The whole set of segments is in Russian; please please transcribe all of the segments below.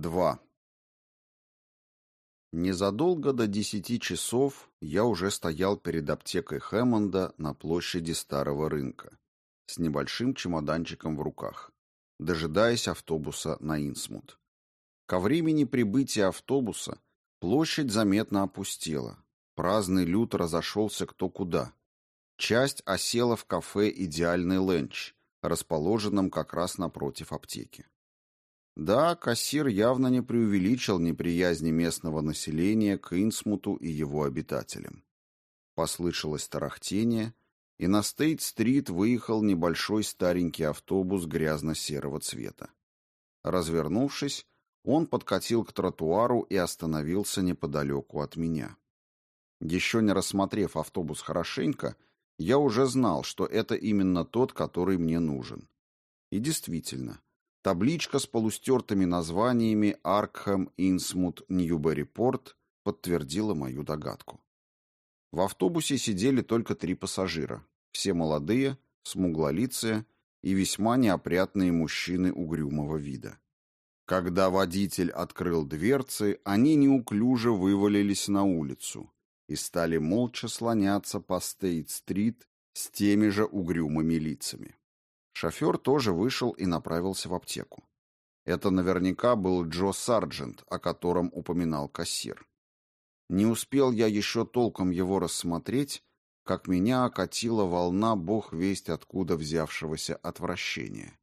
2. Незадолго до десяти часов я уже стоял перед аптекой Хэммонда на площади Старого рынка с небольшим чемоданчиком в руках, дожидаясь автобуса на Инсмут. Ко времени прибытия автобуса площадь заметно опустела. Праздный люд разошелся кто куда. Часть осела в кафе «Идеальный ленч», расположенном как раз напротив аптеки. Да, кассир явно не преувеличил неприязни местного населения к Инсмуту и его обитателям. Послышалось тарахтение, и на Стейт-стрит выехал небольшой старенький автобус грязно-серого цвета. Развернувшись, он подкатил к тротуару и остановился неподалеку от меня. Еще не рассмотрев автобус хорошенько, я уже знал, что это именно тот, который мне нужен. И действительно, Табличка с полустертыми названиями Аркхэм, Инсмут, Ньюберри-Порт подтвердила мою догадку. В автобусе сидели только три пассажира. Все молодые, смуглолицые и весьма неопрятные мужчины угрюмого вида. Когда водитель открыл дверцы, они неуклюже вывалились на улицу и стали молча слоняться по Стейт-стрит с теми же угрюмыми лицами. Шофер тоже вышел и направился в аптеку. Это наверняка был Джо Сарджент, о котором упоминал кассир. Не успел я еще толком его рассмотреть, как меня окатила волна бог весть откуда взявшегося отвращения.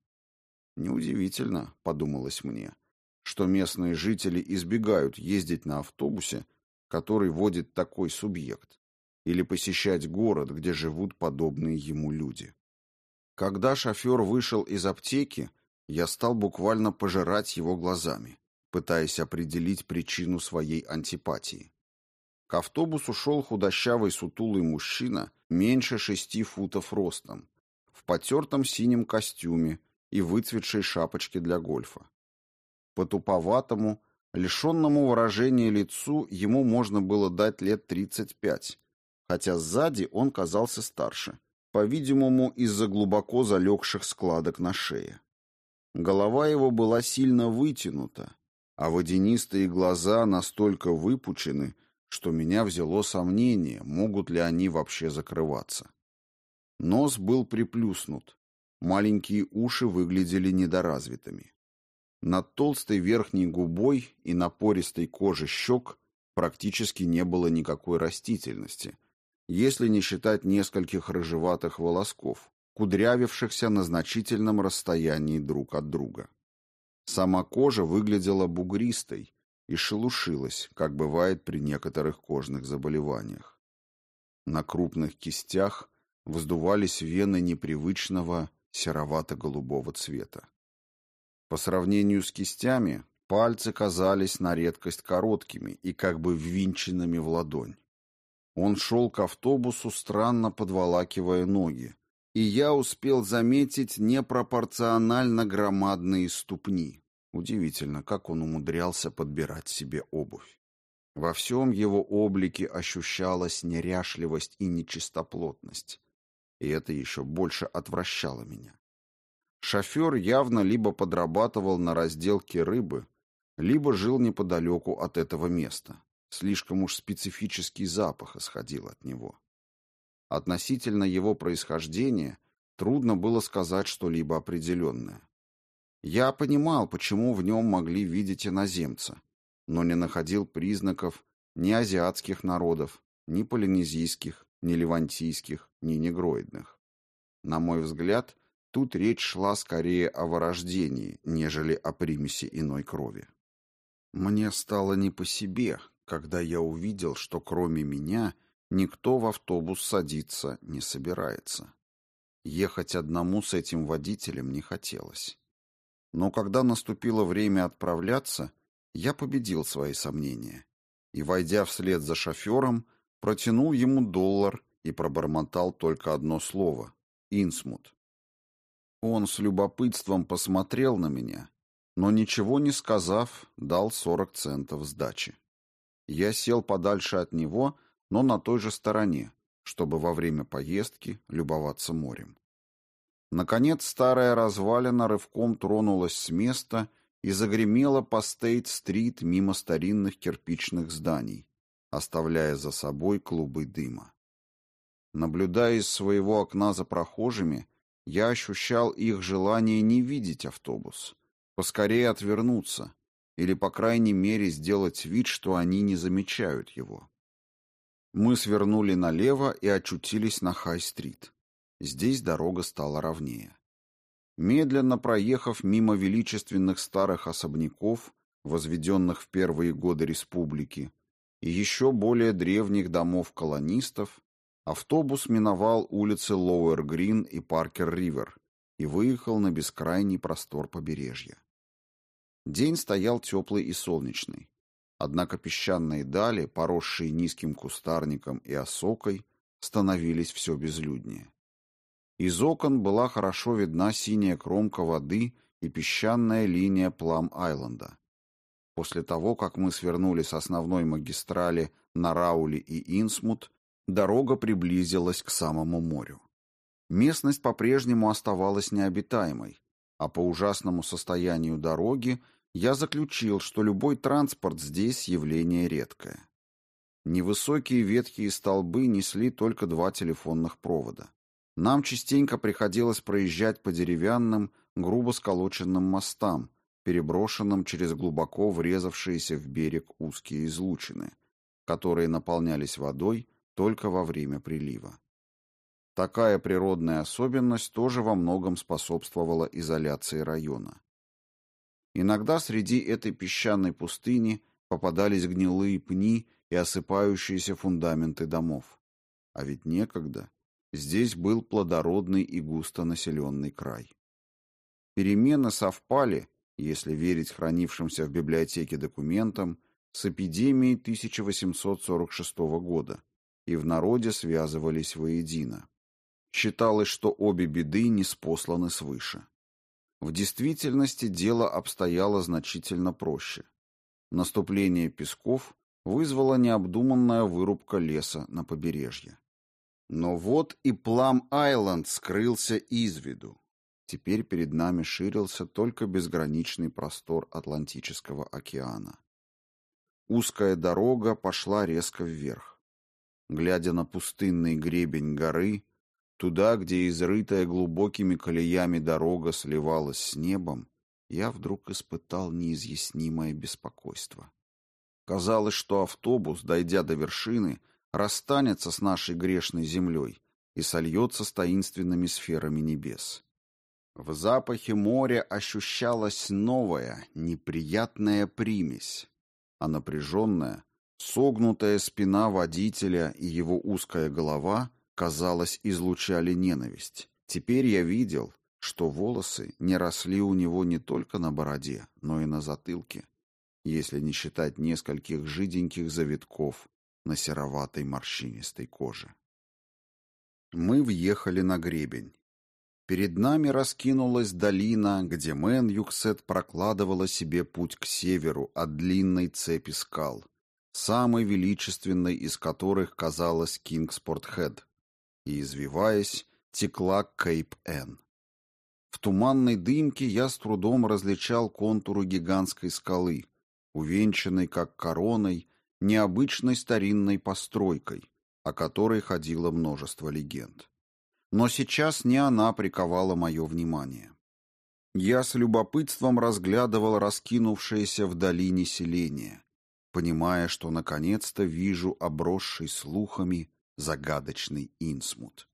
Неудивительно, подумалось мне, что местные жители избегают ездить на автобусе, который водит такой субъект, или посещать город, где живут подобные ему люди. Когда шофер вышел из аптеки, я стал буквально пожирать его глазами, пытаясь определить причину своей антипатии. К автобусу шел худощавый сутулый мужчина, меньше шести футов ростом, в потертом синем костюме и выцветшей шапочке для гольфа. По туповатому, лишенному выражения лицу ему можно было дать лет тридцать пять, хотя сзади он казался старше – по-видимому, из-за глубоко залегших складок на шее. Голова его была сильно вытянута, а водянистые глаза настолько выпучены, что меня взяло сомнение, могут ли они вообще закрываться. Нос был приплюснут, маленькие уши выглядели недоразвитыми. Над толстой верхней губой и напористой коже щек практически не было никакой растительности – если не считать нескольких рыжеватых волосков, кудрявившихся на значительном расстоянии друг от друга. Сама кожа выглядела бугристой и шелушилась, как бывает при некоторых кожных заболеваниях. На крупных кистях вздувались вены непривычного серовато-голубого цвета. По сравнению с кистями, пальцы казались на редкость короткими и как бы ввинченными в ладонь. Он шел к автобусу, странно подволакивая ноги, и я успел заметить непропорционально громадные ступни. Удивительно, как он умудрялся подбирать себе обувь. Во всем его облике ощущалась неряшливость и нечистоплотность, и это еще больше отвращало меня. Шофер явно либо подрабатывал на разделке рыбы, либо жил неподалеку от этого места. Слишком уж специфический запах исходил от него. Относительно его происхождения трудно было сказать что-либо определенное. Я понимал, почему в нем могли видеть иноземца, но не находил признаков ни азиатских народов, ни полинезийских, ни левантийских, ни негроидных. На мой взгляд, тут речь шла скорее о вырождении, нежели о примеси иной крови. Мне стало не по себе, когда я увидел, что кроме меня никто в автобус садиться не собирается. Ехать одному с этим водителем не хотелось. Но когда наступило время отправляться, я победил свои сомнения и, войдя вслед за шофером, протянул ему доллар и пробормотал только одно слово — «Инсмут». Он с любопытством посмотрел на меня, но, ничего не сказав, дал сорок центов сдачи. Я сел подальше от него, но на той же стороне, чтобы во время поездки любоваться морем. Наконец старая развалина рывком тронулась с места и загремела по Стейт-стрит мимо старинных кирпичных зданий, оставляя за собой клубы дыма. Наблюдая из своего окна за прохожими, я ощущал их желание не видеть автобус, поскорее отвернуться или, по крайней мере, сделать вид, что они не замечают его. Мы свернули налево и очутились на Хай-стрит. Здесь дорога стала ровнее. Медленно проехав мимо величественных старых особняков, возведенных в первые годы республики, и еще более древних домов колонистов, автобус миновал улицы Лоуэр-Грин и Паркер-Ривер и выехал на бескрайний простор побережья. День стоял теплый и солнечный. Однако песчаные дали, поросшие низким кустарником и осокой, становились все безлюднее. Из окон была хорошо видна синяя кромка воды и песчаная линия Плам-Айленда. После того, как мы свернули с основной магистрали на Раули и Инсмут, дорога приблизилась к самому морю. Местность по-прежнему оставалась необитаемой, а по ужасному состоянию дороги я заключил, что любой транспорт здесь явление редкое. Невысокие ветхие столбы несли только два телефонных провода. Нам частенько приходилось проезжать по деревянным, грубо сколоченным мостам, переброшенным через глубоко врезавшиеся в берег узкие излучины, которые наполнялись водой только во время прилива. Такая природная особенность тоже во многом способствовала изоляции района. Иногда среди этой песчаной пустыни попадались гнилые пни и осыпающиеся фундаменты домов. А ведь некогда здесь был плодородный и густонаселенный край. Перемены совпали, если верить хранившимся в библиотеке документам, с эпидемией 1846 года, и в народе связывались воедино. Считалось, что обе беды не спосланы свыше. В действительности дело обстояло значительно проще. Наступление песков вызвало необдуманная вырубка леса на побережье. Но вот и Плам-Айленд скрылся из виду. Теперь перед нами ширился только безграничный простор Атлантического океана. Узкая дорога пошла резко вверх. Глядя на пустынный гребень горы, Туда, где изрытая глубокими колеями дорога сливалась с небом, я вдруг испытал неизъяснимое беспокойство. Казалось, что автобус, дойдя до вершины, расстанется с нашей грешной землей и сольется с таинственными сферами небес. В запахе моря ощущалась новая, неприятная примесь, а напряженная, согнутая спина водителя и его узкая голова — казалось, излучали ненависть. Теперь я видел, что волосы не росли у него не только на бороде, но и на затылке, если не считать нескольких жиденьких завитков на сероватой морщинистой коже. Мы въехали на гребень. Перед нами раскинулась долина, где Мэнюксет прокладывала себе путь к северу от длинной цепи скал, самой величественной из которых казалась Кингспорт-Хед, и, извиваясь, текла к Кейп-Эн. В туманной дымке я с трудом различал контуры гигантской скалы, увенчанной как короной, необычной старинной постройкой, о которой ходило множество легенд. Но сейчас не она приковала мое внимание. Я с любопытством разглядывал раскинувшееся в долине селение, понимая, что наконец-то вижу обросший слухами загадочный Инсмут.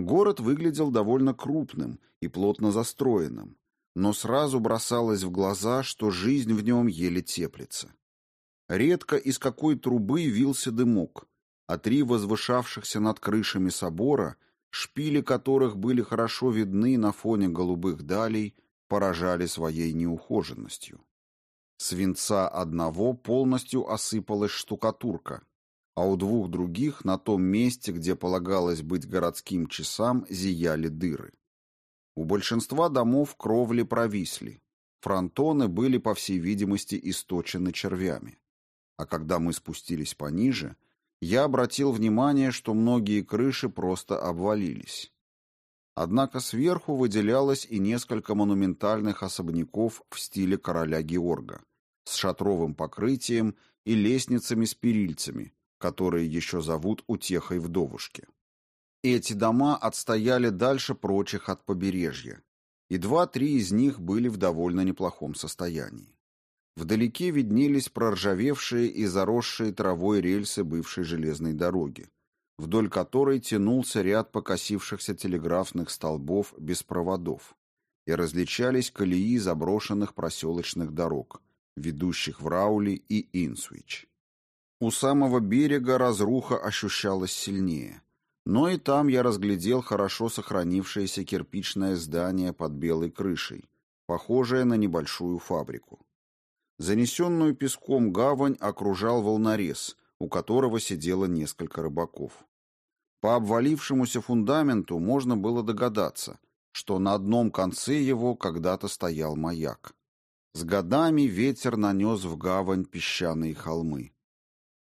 Город выглядел довольно крупным и плотно застроенным, но сразу бросалось в глаза, что жизнь в нем еле теплится. Редко из какой трубы вился дымок, а три возвышавшихся над крышами собора, шпили которых были хорошо видны на фоне голубых далей, поражали своей неухоженностью. Свинца одного полностью осыпалась штукатурка, а у двух других на том месте, где полагалось быть городским часам, зияли дыры. У большинства домов кровли провисли, фронтоны были, по всей видимости, источены червями. А когда мы спустились пониже, я обратил внимание, что многие крыши просто обвалились. Однако сверху выделялось и несколько монументальных особняков в стиле короля Георга с шатровым покрытием и лестницами с перильцами, которые еще зовут утехой вдовушки. Эти дома отстояли дальше прочих от побережья, и два-три из них были в довольно неплохом состоянии. Вдалеке виднелись проржавевшие и заросшие травой рельсы бывшей железной дороги, вдоль которой тянулся ряд покосившихся телеграфных столбов без проводов, и различались колеи заброшенных проселочных дорог, ведущих в Раули и Инсвич. У самого берега разруха ощущалась сильнее, но и там я разглядел хорошо сохранившееся кирпичное здание под белой крышей, похожее на небольшую фабрику. Занесенную песком гавань окружал волнорез, у которого сидело несколько рыбаков. По обвалившемуся фундаменту можно было догадаться, что на одном конце его когда-то стоял маяк. С годами ветер нанес в гавань песчаные холмы.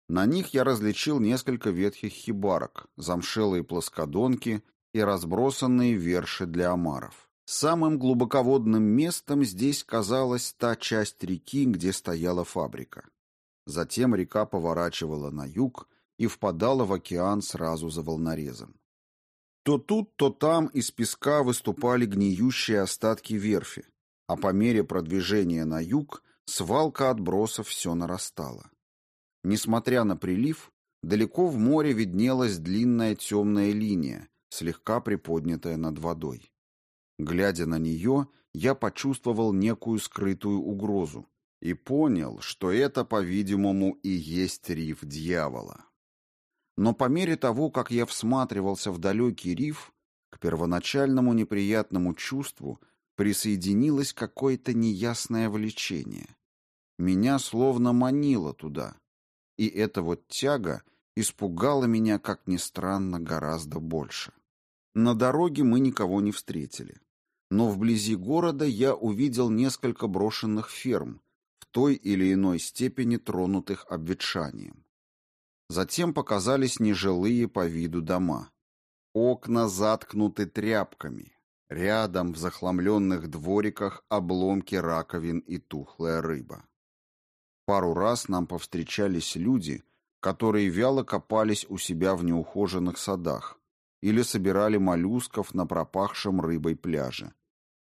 На них я различил несколько ветхих хибарок, замшелые плоскодонки и разбросанные верши для омаров. Самым глубоководным местом здесь казалась та часть реки, где стояла фабрика. Затем река поворачивала на юг и впадала в океан сразу за волнорезом. То тут, то там из песка выступали гниющие остатки верфи, а по мере продвижения на юг свалка отбросов все нарастала. Несмотря на прилив, далеко в море виднелась длинная темная линия, слегка приподнятая над водой. Глядя на нее, я почувствовал некую скрытую угрозу и понял, что это, по-видимому, и есть риф дьявола. Но по мере того, как я всматривался в далекий риф, к первоначальному неприятному чувству присоединилось какое-то неясное влечение. Меня словно манило туда, и эта вот тяга испугала меня, как ни странно, гораздо больше. На дороге мы никого не встретили. Но вблизи города я увидел несколько брошенных ферм, в той или иной степени тронутых обветшанием. Затем показались нежилые по виду дома. Окна заткнуты тряпками. Рядом в захламленных двориках обломки раковин и тухлая рыба. Пару раз нам повстречались люди, которые вяло копались у себя в неухоженных садах или собирали моллюсков на пропахшем рыбой пляже,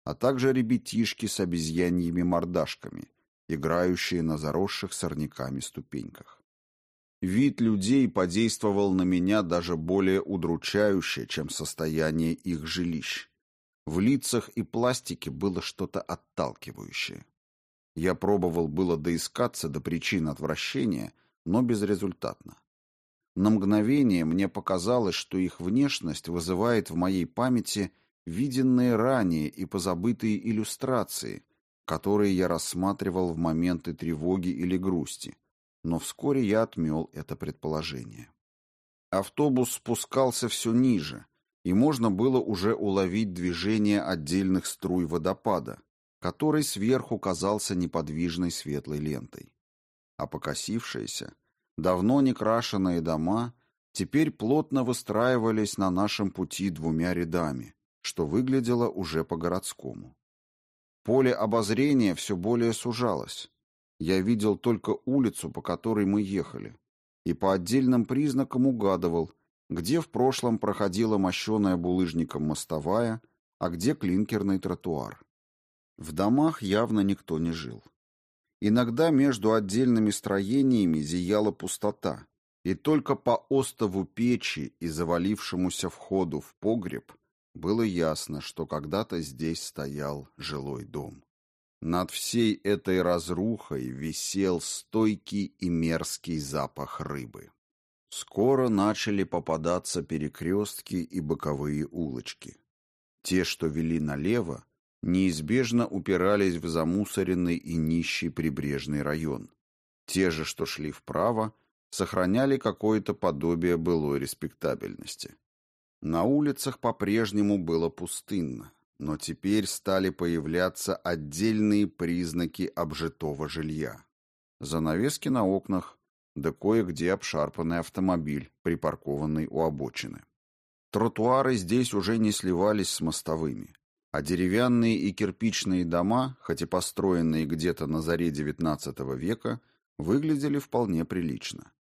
а также ребятишки с обезьяньими мордашками, играющие на заросших сорняками ступеньках. Вид людей подействовал на меня даже более удручающе, чем состояние их жилищ. В лицах и пластике было что-то отталкивающее. Я пробовал было доискаться до причин отвращения, но безрезультатно. На мгновение мне показалось, что их внешность вызывает в моей памяти виденные ранее и позабытые иллюстрации, которые я рассматривал в моменты тревоги или грусти, но вскоре я отмел это предположение. Автобус спускался все ниже, и можно было уже уловить движение отдельных струй водопада, который сверху казался неподвижной светлой лентой. А покосившиеся, давно не крашеные дома теперь плотно выстраивались на нашем пути двумя рядами, что выглядело уже по-городскому. Поле обозрения все более сужалось. Я видел только улицу, по которой мы ехали, и по отдельным признакам угадывал, где в прошлом проходила мощеная булыжником мостовая, а где клинкерный тротуар. В домах явно никто не жил. Иногда между отдельными строениями зияла пустота, и только по остову печи и завалившемуся входу в погреб было ясно, что когда-то здесь стоял жилой дом. Над всей этой разрухой висел стойкий и мерзкий запах рыбы. Скоро начали попадаться перекрестки и боковые улочки. Те, что вели налево, неизбежно упирались в замусоренный и нищий прибрежный район. Те же, что шли вправо, сохраняли какое-то подобие былой респектабельности. На улицах по-прежнему было пустынно, но теперь стали появляться отдельные признаки обжитого жилья. Занавески на окнах, да кое-где обшарпанный автомобиль, припаркованный у обочины. Тротуары здесь уже не сливались с мостовыми, а деревянные и кирпичные дома, хоть и построенные где-то на заре XIX века, выглядели вполне прилично.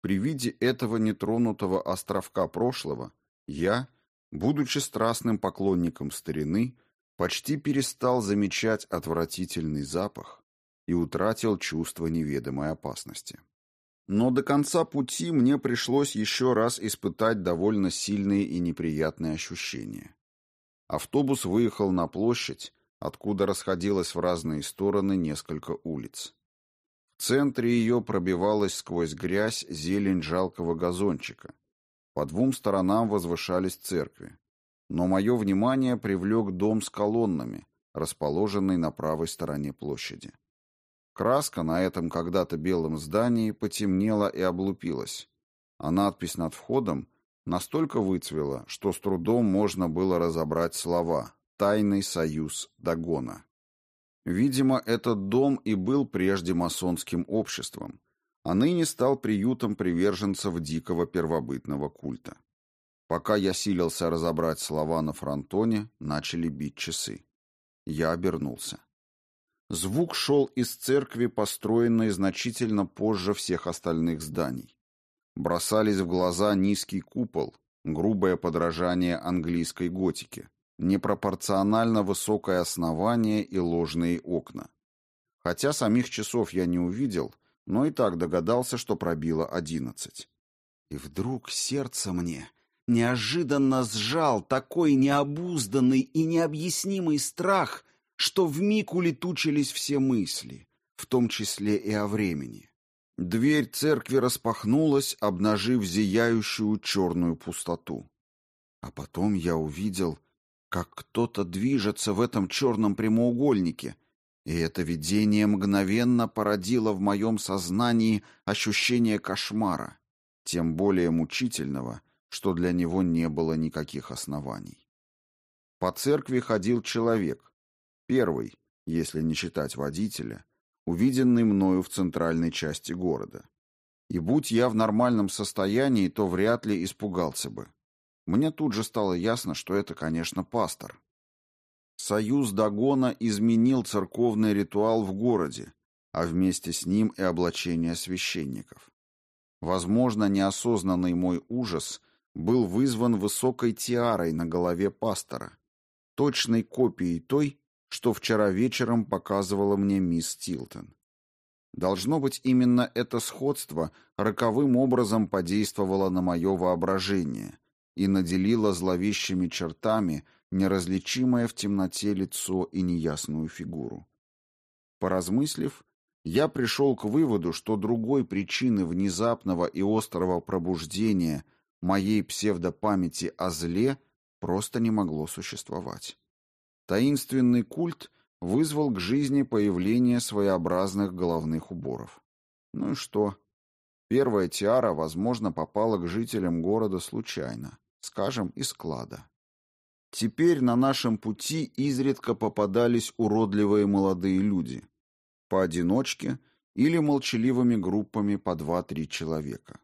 При виде этого нетронутого островка прошлого я, будучи страстным поклонником старины, почти перестал замечать отвратительный запах и утратил чувство неведомой опасности. Но до конца пути мне пришлось еще раз испытать довольно сильные и неприятные ощущения. Автобус выехал на площадь, откуда расходилось в разные стороны несколько улиц. В центре ее пробивалась сквозь грязь зелень жалкого газончика. По двум сторонам возвышались церкви. Но мое внимание привлек дом с колоннами, расположенный на правой стороне площади. Краска на этом когда-то белом здании потемнела и облупилась, а надпись над входом настолько выцвела, что с трудом можно было разобрать слова «Тайный союз Дагона». Видимо, этот дом и был прежде масонским обществом, а ныне стал приютом приверженцев дикого первобытного культа. Пока я силился разобрать слова на фронтоне, начали бить часы. Я обернулся. Звук шел из церкви, построенной значительно позже всех остальных зданий. Бросались в глаза низкий купол, грубое подражание английской готике, непропорционально высокое основание и ложные окна. Хотя самих часов я не увидел, но и так догадался, что пробило одиннадцать. И вдруг сердце мне неожиданно сжал такой необузданный и необъяснимый страх, что вмиг улетучились все мысли, в том числе и о времени. Дверь церкви распахнулась, обнажив зияющую черную пустоту. А потом я увидел, как кто-то движется в этом черном прямоугольнике, и это видение мгновенно породило в моем сознании ощущение кошмара, тем более мучительного, что для него не было никаких оснований. По церкви ходил человек, Первый, если не считать водителя, увиденный мною в центральной части города. И будь я в нормальном состоянии, то вряд ли испугался бы. Мне тут же стало ясно, что это, конечно, пастор. Союз Дагона изменил церковный ритуал в городе, а вместе с ним и облачение священников. Возможно, неосознанный мой ужас был вызван высокой тиарой на голове пастора, точной копией той, что вчера вечером показывала мне мисс Тилтон. Должно быть, именно это сходство роковым образом подействовало на мое воображение и наделило зловещими чертами неразличимое в темноте лицо и неясную фигуру. Поразмыслив, я пришел к выводу, что другой причины внезапного и острого пробуждения моей псевдопамяти о зле просто не могло существовать. Таинственный культ вызвал к жизни появление своеобразных головных уборов. Ну и что? Первая тиара, возможно, попала к жителям города случайно, скажем, из склада. Теперь на нашем пути изредка попадались уродливые молодые люди, поодиночке или молчаливыми группами по два-три человека.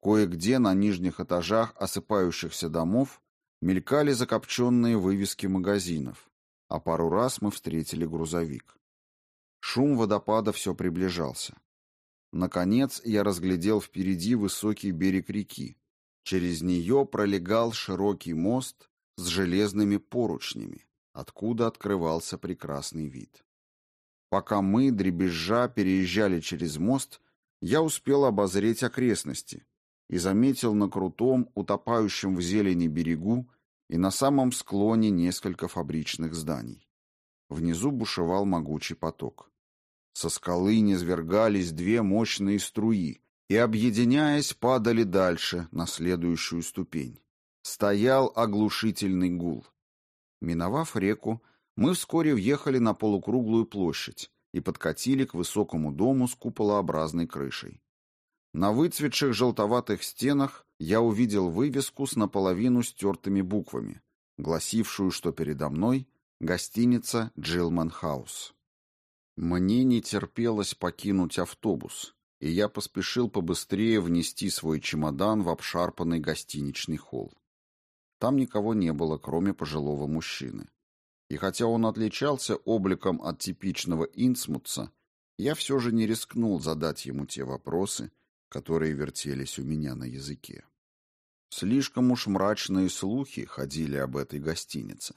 Кое-где на нижних этажах осыпающихся домов Мелькали закопченные вывески магазинов, а пару раз мы встретили грузовик. Шум водопада все приближался. Наконец я разглядел впереди высокий берег реки. Через нее пролегал широкий мост с железными поручнями, откуда открывался прекрасный вид. Пока мы, дребезжа, переезжали через мост, я успел обозреть окрестности и заметил на крутом, утопающем в зелени берегу и на самом склоне несколько фабричных зданий. Внизу бушевал могучий поток. Со скалы низвергались две мощные струи и, объединяясь, падали дальше, на следующую ступень. Стоял оглушительный гул. Миновав реку, мы вскоре въехали на полукруглую площадь и подкатили к высокому дому с куполообразной крышей. На выцветших желтоватых стенах я увидел вывеску с наполовину стертыми буквами, гласившую, что передо мной гостиница «Джилман Хаус». Мне не терпелось покинуть автобус, и я поспешил побыстрее внести свой чемодан в обшарпанный гостиничный холл. Там никого не было, кроме пожилого мужчины. И хотя он отличался обликом от типичного инсмутца, я все же не рискнул задать ему те вопросы, которые вертелись у меня на языке. Слишком уж мрачные слухи ходили об этой гостинице.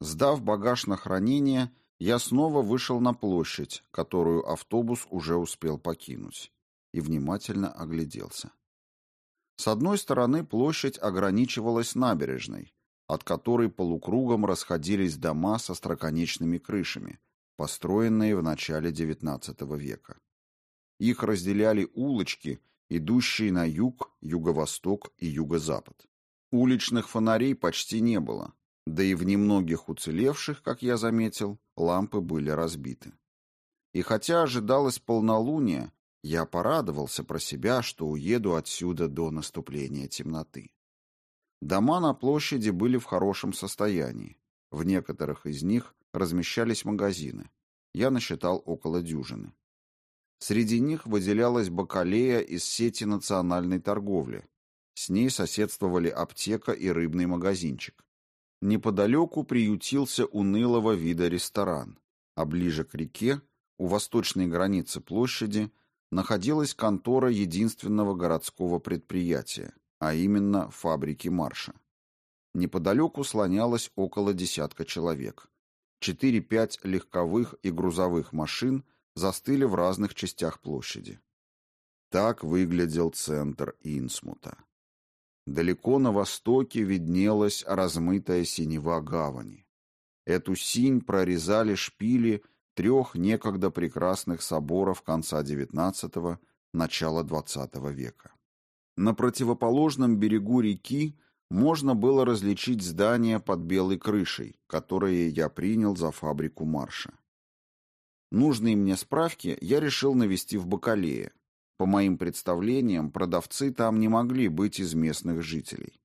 Сдав багаж на хранение, я снова вышел на площадь, которую автобус уже успел покинуть, и внимательно огляделся. С одной стороны площадь ограничивалась набережной, от которой полукругом расходились дома со строконечными крышами, построенные в начале XIX века. Их разделяли улочки, идущие на юг, юго-восток и юго-запад. Уличных фонарей почти не было, да и в немногих уцелевших, как я заметил, лампы были разбиты. И хотя ожидалось полнолуние, я порадовался про себя, что уеду отсюда до наступления темноты. Дома на площади были в хорошем состоянии. В некоторых из них размещались магазины. Я насчитал около дюжины. Среди них выделялась бакалея из сети национальной торговли. С ней соседствовали аптека и рыбный магазинчик. Неподалеку приютился унылого вида ресторан, а ближе к реке, у восточной границы площади, находилась контора единственного городского предприятия, а именно фабрики Марша. Неподалеку слонялось около десятка человек. Четыре-пять легковых и грузовых машин застыли в разных частях площади. Так выглядел центр Инсмута. Далеко на востоке виднелась размытая синева гавани. Эту синь прорезали шпили трех некогда прекрасных соборов конца XIX – начала XX века. На противоположном берегу реки можно было различить здание под белой крышей, которое я принял за фабрику Марша. Нужные мне справки я решил навести в Бакалее. По моим представлениям, продавцы там не могли быть из местных жителей.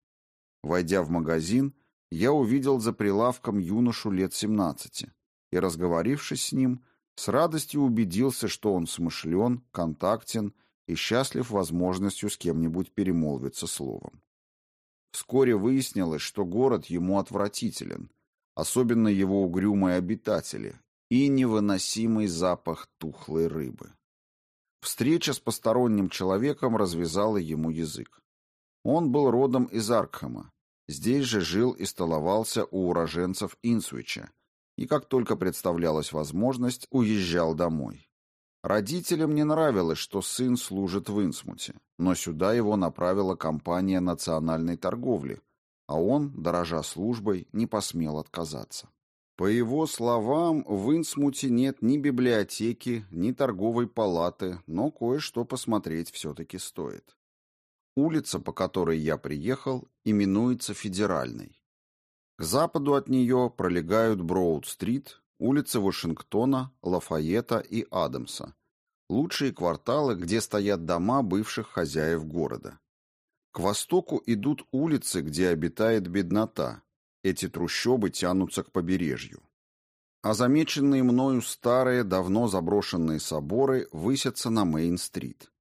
Войдя в магазин, я увидел за прилавком юношу лет 17 и, разговорившись с ним, с радостью убедился, что он смышлен, контактен и счастлив возможностью с кем-нибудь перемолвиться словом. Вскоре выяснилось, что город ему отвратителен, особенно его угрюмые обитатели, и невыносимый запах тухлой рыбы. Встреча с посторонним человеком развязала ему язык. Он был родом из Аркхема, здесь же жил и столовался у уроженцев Инсуича, и как только представлялась возможность, уезжал домой. Родителям не нравилось, что сын служит в Инсмуте, но сюда его направила компания национальной торговли, а он, дорожа службой, не посмел отказаться. По его словам, в Инсмуте нет ни библиотеки, ни торговой палаты, но кое-что посмотреть все-таки стоит. Улица, по которой я приехал, именуется Федеральной. К западу от нее пролегают Броуд-стрит, улицы Вашингтона, Лафайета и Адамса, лучшие кварталы, где стоят дома бывших хозяев города. К востоку идут улицы, где обитает беднота, эти трущобы тянутся к побережью. А замеченные мною старые, давно заброшенные соборы высятся на Мейн-стрит.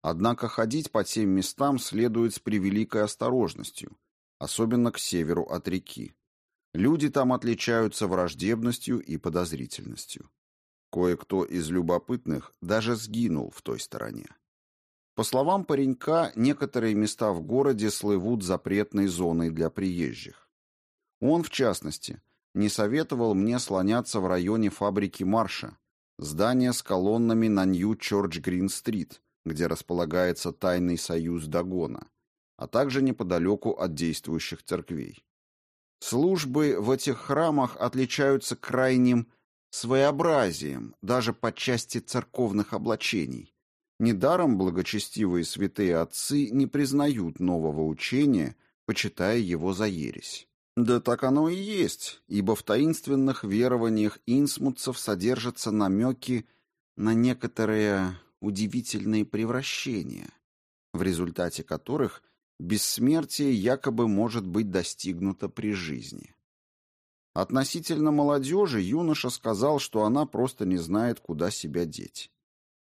Однако ходить по тем местам следует с превеликой осторожностью, особенно к северу от реки. Люди там отличаются враждебностью и подозрительностью. Кое-кто из любопытных даже сгинул в той стороне. По словам паренька, некоторые места в городе слывут запретной зоной для приезжих. Он, в частности, не советовал мне слоняться в районе фабрики Марша, здания с колоннами на Нью-Чорч-Грин-стрит, где располагается тайный союз Дагона, а также неподалеку от действующих церквей. Службы в этих храмах отличаются крайним своеобразием, даже по части церковных облачений. Недаром благочестивые святые отцы не признают нового учения, почитая его за ересь. Да так оно и есть, ибо в таинственных верованиях инсмутцев содержатся намеки на некоторые удивительные превращения, в результате которых бессмертие якобы может быть достигнуто при жизни. Относительно молодежи юноша сказал, что она просто не знает, куда себя деть.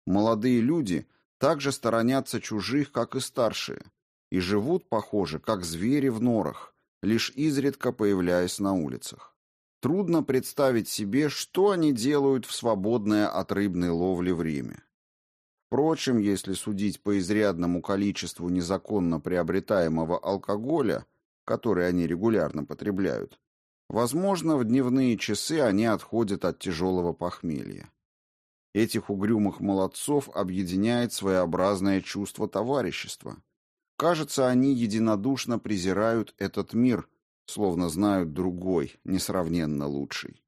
Молодые люди также сторонятся чужих, как и старшие, и живут, похоже, как звери в норах, лишь изредка появляясь на улицах. Трудно представить себе, что они делают в свободное от рыбной ловли время. Впрочем, если судить по изрядному количеству незаконно приобретаемого алкоголя, который они регулярно потребляют, возможно, в дневные часы они отходят от тяжелого похмелья. Этих угрюмых молодцов объединяет своеобразное чувство товарищества. Кажется, они единодушно презирают этот мир, словно знают другой, несравненно лучший.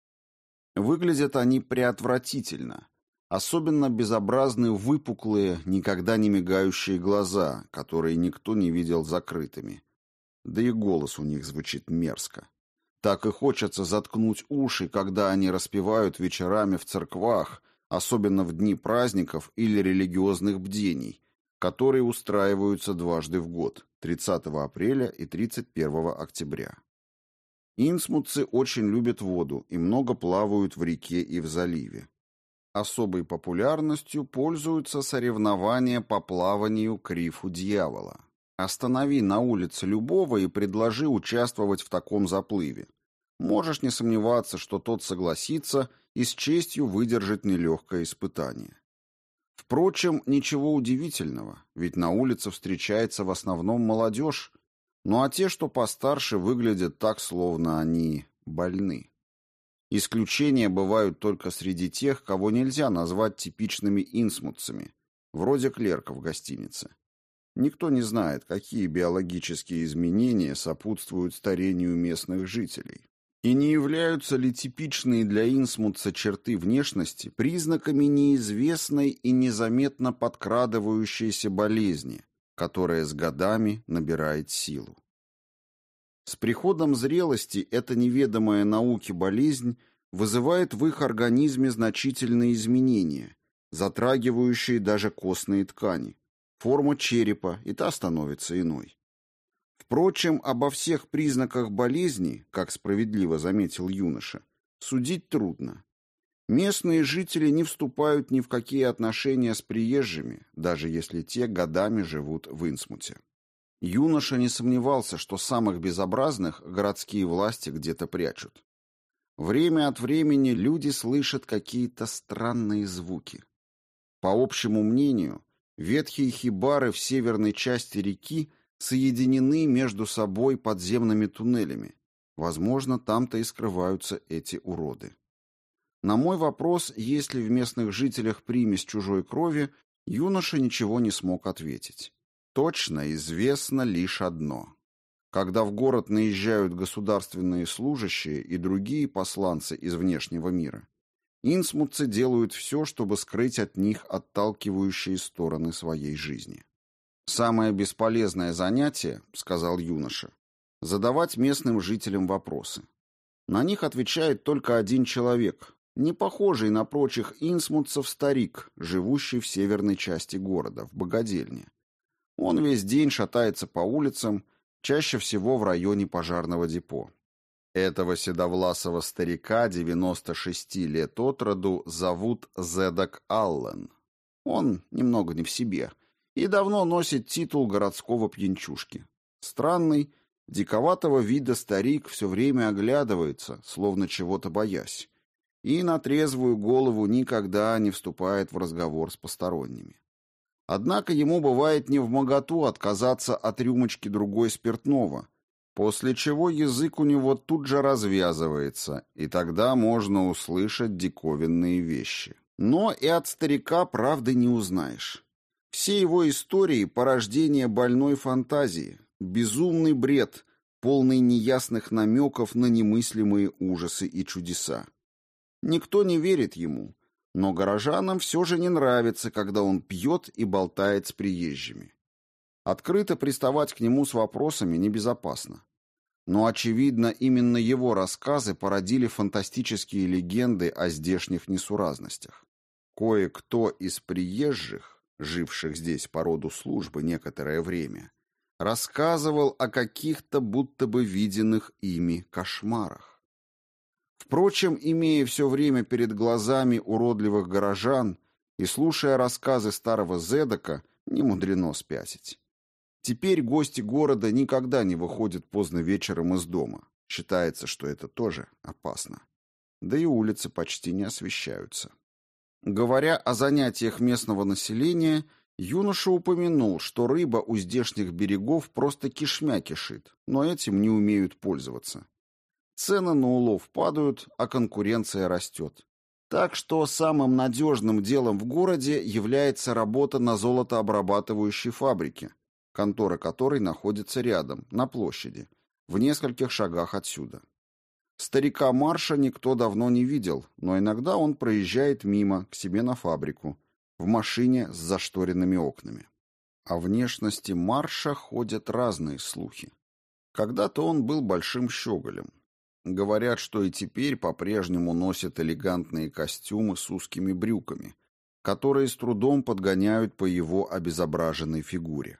Выглядят они преотвратительно. Особенно безобразны выпуклые, никогда не мигающие глаза, которые никто не видел закрытыми. Да и голос у них звучит мерзко. Так и хочется заткнуть уши, когда они распевают вечерами в церквах, особенно в дни праздников или религиозных бдений, которые устраиваются дважды в год, 30 апреля и 31 октября. Инсмутцы очень любят воду и много плавают в реке и в заливе. Особой популярностью пользуются соревнования по плаванию к рифу дьявола. Останови на улице любого и предложи участвовать в таком заплыве. Можешь не сомневаться, что тот согласится и с честью выдержит нелегкое испытание. Впрочем, ничего удивительного, ведь на улице встречается в основном молодежь, ну а те, что постарше, выглядят так, словно они больны. Исключения бывают только среди тех, кого нельзя назвать типичными инсмутцами, вроде клерка в гостинице. Никто не знает, какие биологические изменения сопутствуют старению местных жителей. И не являются ли типичные для инсмутца черты внешности признаками неизвестной и незаметно подкрадывающейся болезни, которая с годами набирает силу. С приходом зрелости эта неведомая науке болезнь вызывает в их организме значительные изменения, затрагивающие даже костные ткани. Форма черепа и та становится иной. Впрочем, обо всех признаках болезни, как справедливо заметил юноша, судить трудно. Местные жители не вступают ни в какие отношения с приезжими, даже если те годами живут в Инсмуте. Юноша не сомневался, что самых безобразных городские власти где-то прячут. Время от времени люди слышат какие-то странные звуки. По общему мнению, ветхие хибары в северной части реки соединены между собой подземными туннелями. Возможно, там-то и скрываются эти уроды. На мой вопрос, есть ли в местных жителях примесь чужой крови, юноша ничего не смог ответить. Точно известно лишь одно. Когда в город наезжают государственные служащие и другие посланцы из внешнего мира, инсмутцы делают все, чтобы скрыть от них отталкивающие стороны своей жизни. «Самое бесполезное занятие, — сказал юноша, — задавать местным жителям вопросы. На них отвечает только один человек, не похожий на прочих инсмутцев старик, живущий в северной части города, в богадельне. Он весь день шатается по улицам, чаще всего в районе пожарного депо. Этого седовласого старика 96 лет от роду зовут Зедок Аллен. Он немного не в себе — и давно носит титул городского пьянчушки. Странный, диковатого вида старик все время оглядывается, словно чего-то боясь, и на трезвую голову никогда не вступает в разговор с посторонними. Однако ему бывает не в моготу отказаться от рюмочки другой спиртного, после чего язык у него тут же развязывается, и тогда можно услышать диковинные вещи. Но и от старика правды не узнаешь. Все его истории – порождение больной фантазии, безумный бред, полный неясных намеков на немыслимые ужасы и чудеса. Никто не верит ему, но горожанам все же не нравится, когда он пьет и болтает с приезжими. Открыто приставать к нему с вопросами небезопасно. Но, очевидно, именно его рассказы породили фантастические легенды о здешних несуразностях. Кое-кто из приезжих живших здесь по роду службы некоторое время, рассказывал о каких-то будто бы виденных ими кошмарах. Впрочем, имея все время перед глазами уродливых горожан и слушая рассказы старого Зедока, не мудрено спятить. Теперь гости города никогда не выходят поздно вечером из дома. Считается, что это тоже опасно. Да и улицы почти не освещаются. Говоря о занятиях местного населения, юноша упомянул, что рыба у здешних берегов просто кишмя кишит, но этим не умеют пользоваться. Цены на улов падают, а конкуренция растет. Так что самым надежным делом в городе является работа на золотообрабатывающей фабрике, контора которой находится рядом, на площади, в нескольких шагах отсюда. Старика Марша никто давно не видел, но иногда он проезжает мимо, к себе на фабрику, в машине с зашторенными окнами. О внешности Марша ходят разные слухи. Когда-то он был большим щеголем. Говорят, что и теперь по-прежнему носит элегантные костюмы с узкими брюками, которые с трудом подгоняют по его обезображенной фигуре.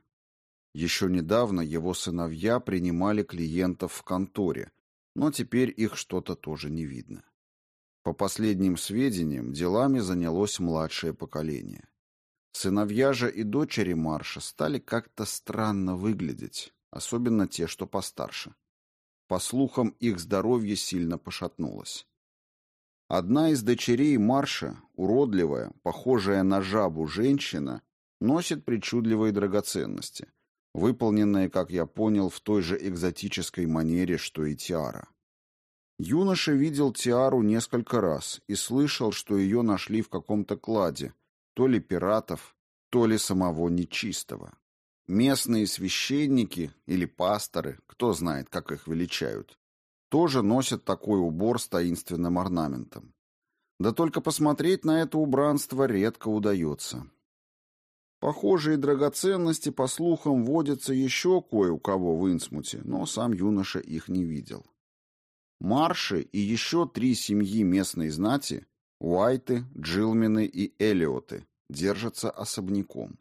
Еще недавно его сыновья принимали клиентов в конторе, но теперь их что-то тоже не видно. По последним сведениям, делами занялось младшее поколение. Сыновья же и дочери Марша стали как-то странно выглядеть, особенно те, что постарше. По слухам, их здоровье сильно пошатнулось. Одна из дочерей Марша, уродливая, похожая на жабу женщина, носит причудливые драгоценности – выполненные, как я понял, в той же экзотической манере, что и тиара. Юноша видел тиару несколько раз и слышал, что ее нашли в каком-то кладе, то ли пиратов, то ли самого нечистого. Местные священники или пасторы, кто знает, как их величают, тоже носят такой убор с таинственным орнаментом. Да только посмотреть на это убранство редко удается. Похожие драгоценности, по слухам, водятся еще кое у кого в Инсмуте, но сам юноша их не видел. Марши и еще три семьи местной знати – Уайты, Джилмены и Элиоты – держатся особняком.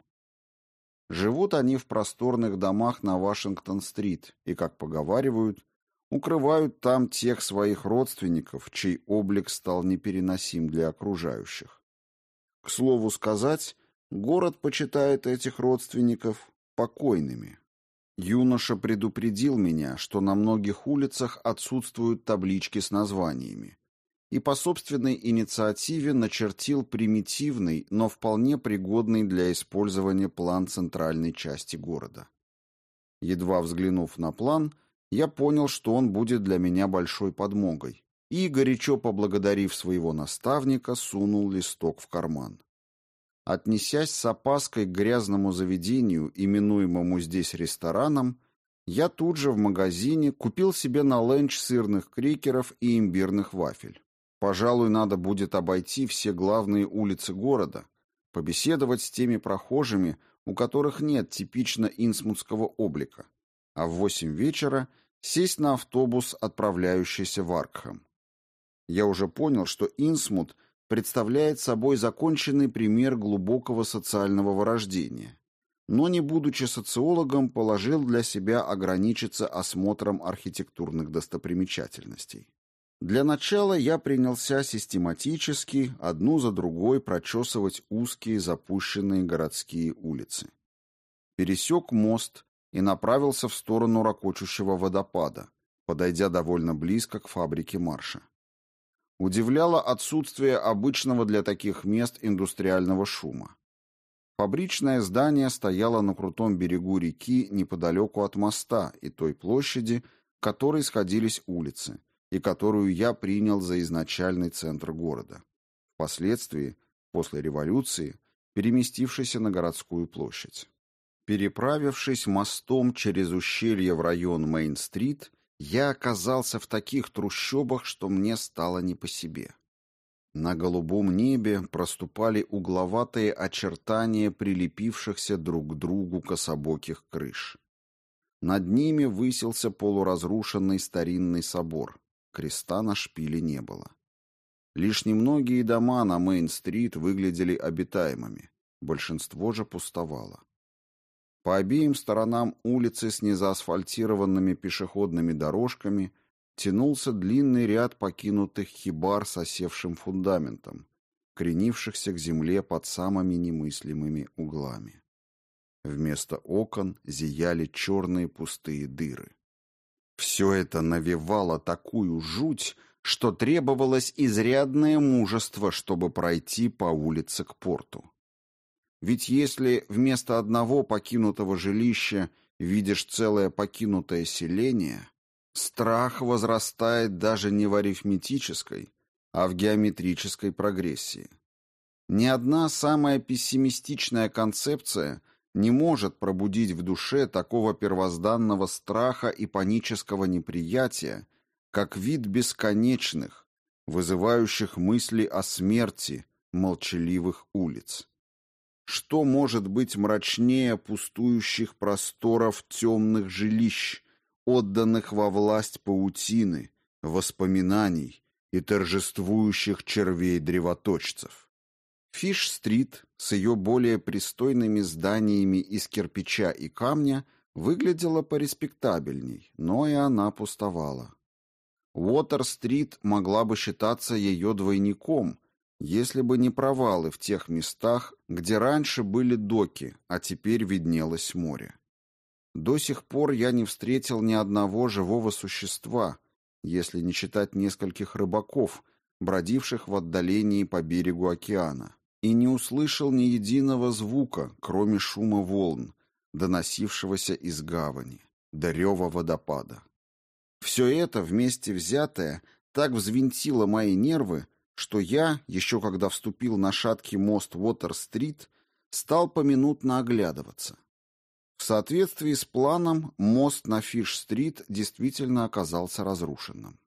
Живут они в просторных домах на Вашингтон-стрит и, как поговаривают, укрывают там тех своих родственников, чей облик стал непереносим для окружающих. К слову сказать, Город почитает этих родственников покойными. Юноша предупредил меня, что на многих улицах отсутствуют таблички с названиями, и по собственной инициативе начертил примитивный, но вполне пригодный для использования план центральной части города. Едва взглянув на план, я понял, что он будет для меня большой подмогой, и, горячо поблагодарив своего наставника, сунул листок в карман. Отнесясь с опаской к грязному заведению, именуемому здесь рестораном, я тут же в магазине купил себе на ленч сырных крекеров и имбирных вафель. Пожалуй, надо будет обойти все главные улицы города, побеседовать с теми прохожими, у которых нет типично инсмутского облика, а в восемь вечера сесть на автобус, отправляющийся в Аркхам. Я уже понял, что Инсмут представляет собой законченный пример глубокого социального вырождения, но, не будучи социологом, положил для себя ограничиться осмотром архитектурных достопримечательностей. Для начала я принялся систематически, одну за другой, прочесывать узкие запущенные городские улицы. Пересек мост и направился в сторону ракочущего водопада, подойдя довольно близко к фабрике Марша. Удивляло отсутствие обычного для таких мест индустриального шума. Фабричное здание стояло на крутом берегу реки неподалеку от моста и той площади, к которой сходились улицы, и которую я принял за изначальный центр города. Впоследствии, после революции, переместившийся на городскую площадь. Переправившись мостом через ущелье в район Мейн-стрит, я оказался в таких трущобах, что мне стало не по себе. На голубом небе проступали угловатые очертания прилепившихся друг к другу кособоких крыш. Над ними высился полуразрушенный старинный собор. Креста на шпиле не было. Лишь немногие дома на Мейн-стрит выглядели обитаемыми, большинство же пустовало. По обеим сторонам улицы с незаасфальтированными пешеходными дорожками тянулся длинный ряд покинутых хибар с осевшим фундаментом, кренившихся к земле под самыми немыслимыми углами. Вместо окон зияли черные пустые дыры. Все это навевало такую жуть, что требовалось изрядное мужество, чтобы пройти по улице к порту. Ведь если вместо одного покинутого жилища видишь целое покинутое селение, страх возрастает даже не в арифметической, а в геометрической прогрессии. Ни одна самая пессимистичная концепция не может пробудить в душе такого первозданного страха и панического неприятия, как вид бесконечных, вызывающих мысли о смерти, молчаливых улиц. Что может быть мрачнее пустующих просторов темных жилищ, отданных во власть паутины, воспоминаний и торжествующих червей-древоточцев? Фиш-стрит с ее более пристойными зданиями из кирпича и камня выглядела пореспектабельней, но и она пустовала. Уотер-стрит могла бы считаться ее двойником, если бы не провалы в тех местах, где раньше были доки, а теперь виднелось море. До сих пор я не встретил ни одного живого существа, если не считать нескольких рыбаков, бродивших в отдалении по берегу океана, и не услышал ни единого звука, кроме шума волн, доносившегося из гавани, до рева водопада. Все это вместе взятое так взвинтило мои нервы, что я, еще когда вступил на шаткий мост Уотер-стрит, стал поминутно оглядываться. В соответствии с планом, мост на Фиш-стрит действительно оказался разрушенным.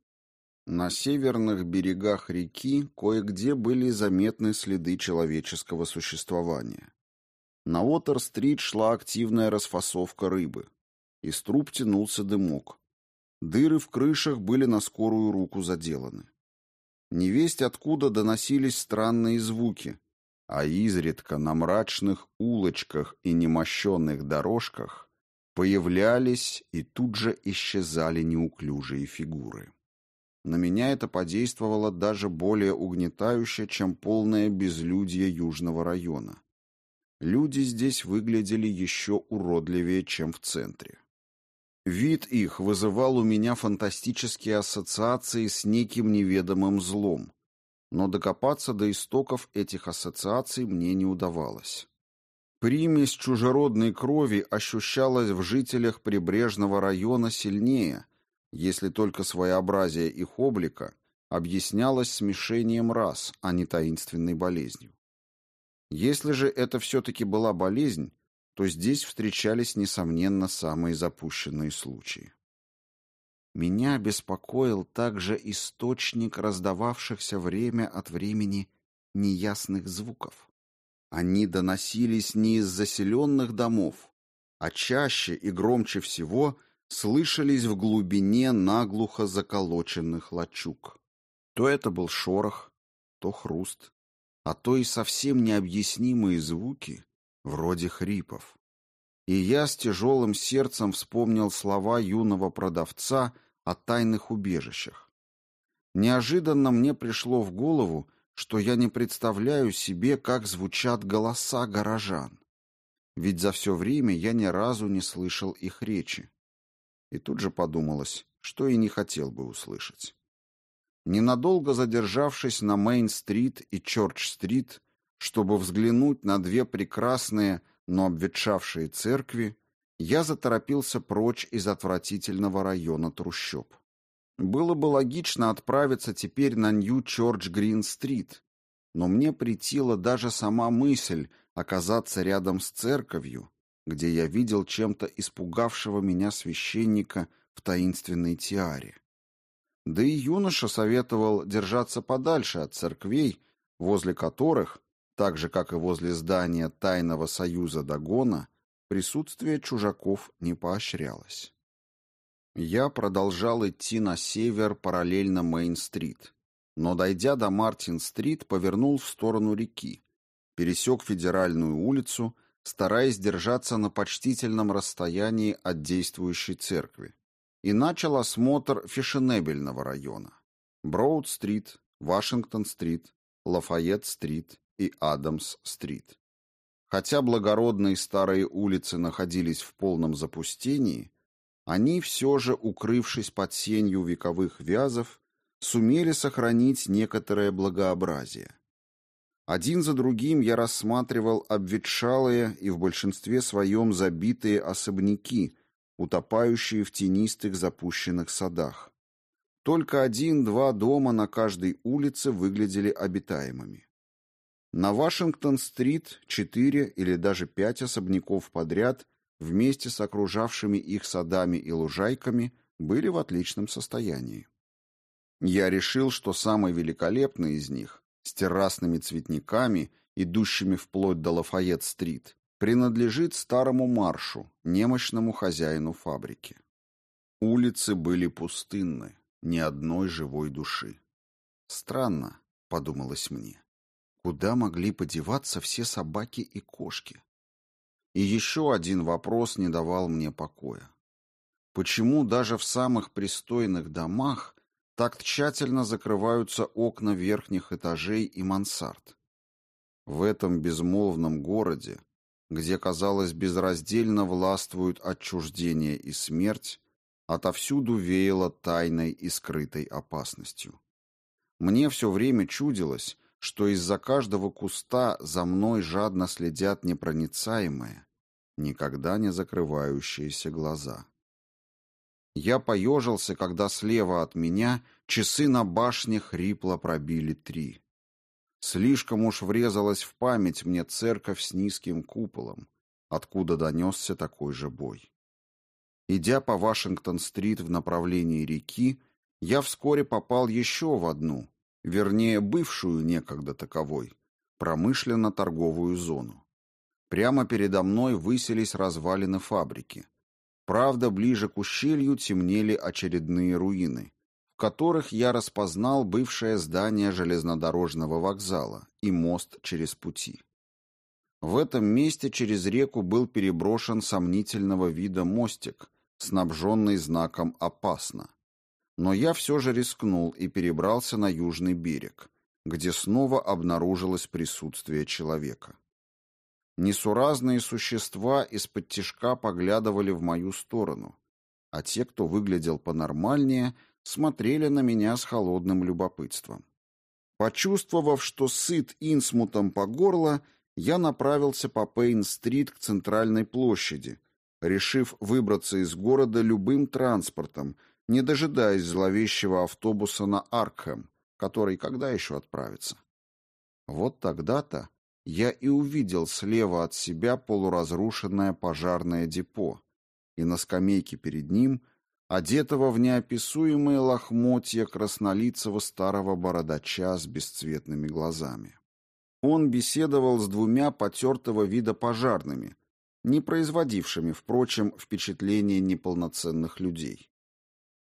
На северных берегах реки кое-где были заметны следы человеческого существования. На Уотер-стрит шла активная расфасовка рыбы. Из труб тянулся дымок. Дыры в крышах были на скорую руку заделаны. Невесть откуда доносились странные звуки, а изредка на мрачных улочках и немощенных дорожках появлялись и тут же исчезали неуклюжие фигуры. На меня это подействовало даже более угнетающе, чем полное безлюдье южного района. Люди здесь выглядели еще уродливее, чем в центре. Вид их вызывал у меня фантастические ассоциации с неким неведомым злом, но докопаться до истоков этих ассоциаций мне не удавалось. Примесь чужеродной крови ощущалась в жителях прибрежного района сильнее, если только своеобразие их облика объяснялось смешением рас, а не таинственной болезнью. Если же это все-таки была болезнь, то здесь встречались, несомненно, самые запущенные случаи. Меня беспокоил также источник раздававшихся время от времени неясных звуков. Они доносились не из заселенных домов, а чаще и громче всего слышались в глубине наглухо заколоченных лачуг. То это был шорох, то хруст, а то и совсем необъяснимые звуки, вроде хрипов. И я с тяжелым сердцем вспомнил слова юного продавца о тайных убежищах. Неожиданно мне пришло в голову, что я не представляю себе, как звучат голоса горожан. Ведь за все время я ни разу не слышал их речи. И тут же подумалось, что и не хотел бы услышать. Ненадолго задержавшись на Мейн-стрит и Чорч-стрит, чтобы взглянуть на две прекрасные, но обветшавшие церкви, я заторопился прочь из отвратительного района трущоб. Было бы логично отправиться теперь на Нью-Чорч-Грин-стрит, но мне притила даже сама мысль оказаться рядом с церковью, где я видел чем-то испугавшего меня священника в таинственной тиаре. Да и юноша советовал держаться подальше от церквей, возле которых, так же, как и возле здания Тайного союза Дагона, присутствие чужаков не поощрялось. Я продолжал идти на север параллельно Мейн-стрит, но, дойдя до Мартин-стрит, повернул в сторону реки, пересек Федеральную улицу, стараясь держаться на почтительном расстоянии от действующей церкви, и начал осмотр фешенебельного района. Броуд-стрит, Вашингтон-стрит, Лафайет-стрит и Адамс-стрит. Хотя благородные старые улицы находились в полном запустении, они все же, укрывшись под сенью вековых вязов, сумели сохранить некоторое благообразие. Один за другим я рассматривал обветшалые и в большинстве своем забитые особняки, утопающие в тенистых запущенных садах. Только один-два дома на каждой улице выглядели обитаемыми. На Вашингтон-стрит четыре или даже пять особняков подряд вместе с окружавшими их садами и лужайками были в отличном состоянии. Я решил, что самый великолепный из них с террасными цветниками, идущими вплоть до Лафайет-стрит, принадлежит старому маршу, немощному хозяину фабрики. Улицы были пустынны, ни одной живой души. Странно, подумалось мне, куда могли подеваться все собаки и кошки? И еще один вопрос не давал мне покоя. Почему даже в самых пристойных домах так тщательно закрываются окна верхних этажей и мансард. В этом безмолвном городе, где, казалось, безраздельно властвуют отчуждение и смерть, отовсюду веяло тайной и скрытой опасностью. Мне все время чудилось, что из-за каждого куста за мной жадно следят непроницаемые, никогда не закрывающиеся глаза. Я поежился, когда слева от меня часы на башне хрипло пробили три. Слишком уж врезалась в память мне церковь с низким куполом, откуда донесся такой же бой. Идя по Вашингтон-стрит в направлении реки, я вскоре попал еще в одну, вернее, бывшую некогда таковой, промышленно-торговую зону. Прямо передо мной высились развалины фабрики. Правда, ближе к ущелью темнели очередные руины, в которых я распознал бывшее здание железнодорожного вокзала и мост через пути. В этом месте через реку был переброшен сомнительного вида мостик, снабженный знаком «Опасно». Но я все же рискнул и перебрался на южный берег, где снова обнаружилось присутствие человека. Несуразные существа из-под тишка поглядывали в мою сторону, а те, кто выглядел понормальнее, смотрели на меня с холодным любопытством. Почувствовав, что сыт инсмутом по горло, я направился по Пейн-стрит к центральной площади, решив выбраться из города любым транспортом, не дожидаясь зловещего автобуса на Аркхэм, который когда еще отправится. Вот тогда-то я и увидел слева от себя полуразрушенное пожарное депо, и на скамейке перед ним, одетого в неописуемые лохмотья краснолицего старого бородача с бесцветными глазами. Он беседовал с двумя потертого вида пожарными, не производившими, впрочем, впечатления неполноценных людей.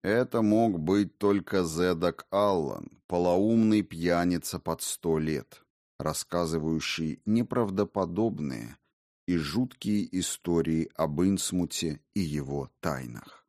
Это мог быть только Зедок Аллан, полоумный пьяница под сто лет рассказывающий неправдоподобные и жуткие истории об Инсмуте и его тайнах.